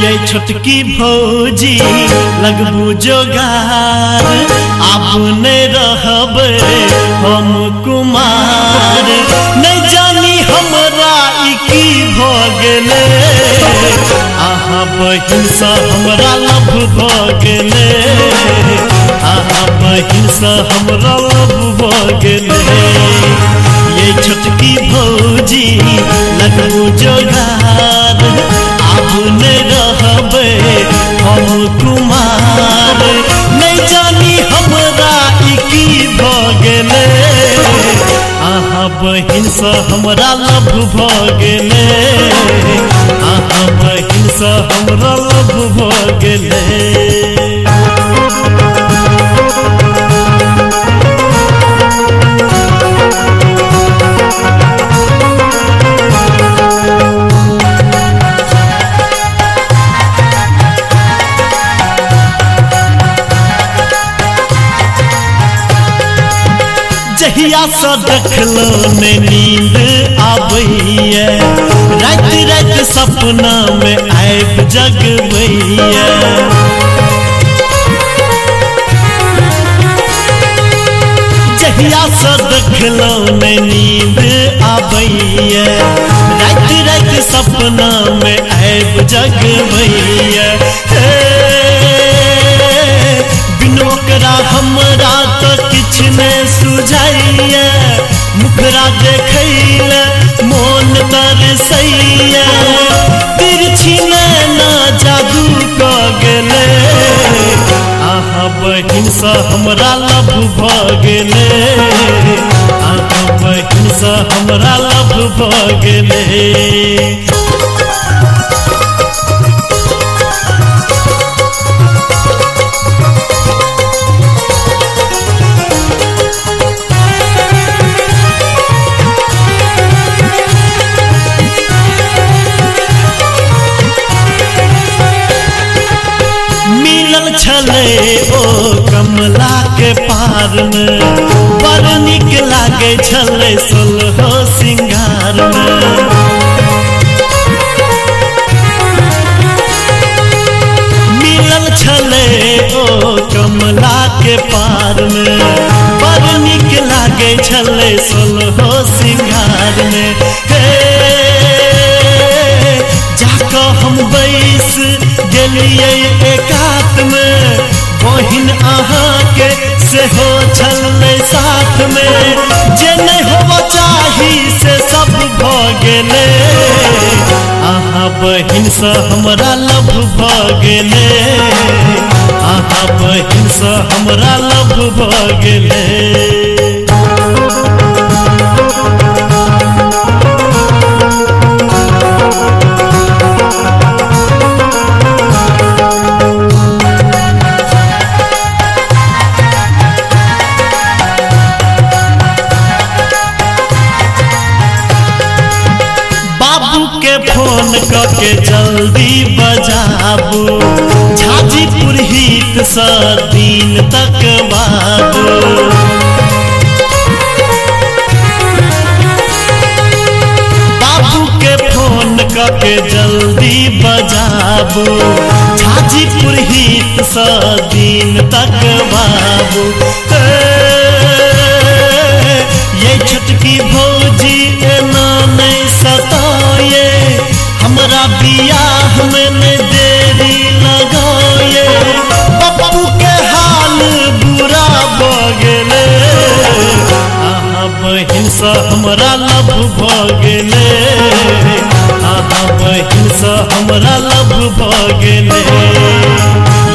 छोटकी भौजी, लगबू जोगार। आप ने रहब हम कुमार। नहीं जानी हमरा की भ गेले आहा बहिन सा हमरा लभ भ गेले आहा बहिन सा हमरा लभ भ गेले ये छोटकी भौजी, लगबू जोगार। बहिन से हमरा लव भ गेले आहा बहिन से हमरा लव भ गेले जहिया से देखलो ने नींद आबैया रात रात सपना में आब जगबैया जहिया से देखलो ने नींद आबैया रात रात सपना में आब जगबैया बिनो तो किछ ने सुझाइया, मुखरा देखैला मोन तरसैया तिरछी नैना जादू क गेले। आहा बहिन सँ हमरा लभ भ गेले। आहा बहिन सँ हमरा लभ भ गेले। छले ओ कमला के पार में। बड़ निक लागे छले सोलहो सिंगार में। मिलल छले ओ कमला के पार में। बड़ नीक लागे छले सिंगार में। गेलिए एकात में बहिन अहाँके सेहो छलै साथ में। जे नहीं होबा चाही से सब भ गेले। अहाँ बहिन सँ हमरा लभ भ गेले। अहाँ बहिन सँ हमरा लभ भ गेले। के फ़ोन करके जल्दी बजाबू। झाजीपुर हित सँ दिन तक बाबू बाबू के जल्दी बजाबू। झाजीपुर हित सँ दिन तक बाबू ये छोटकी भौजी बियाह के हाल बुरा बहिन सँ हमरा लभ भ गेले अहाँ बहिन सँ हमरा भ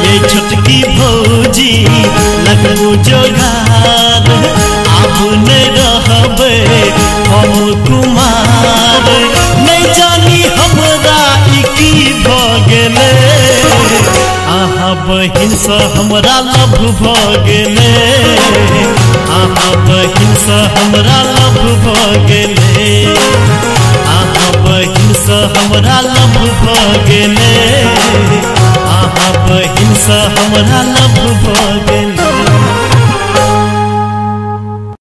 ये छोटकी भौजी लगबू जोगार। अब नहीं रहबे बहिन से हमरा लभ भ गेले अहाँ बहिन सँ हमरा लभ भ गेले अहाँ बहिन सँ हमरा लभ भ गेले अहाँ बहन से हमरा लभ भ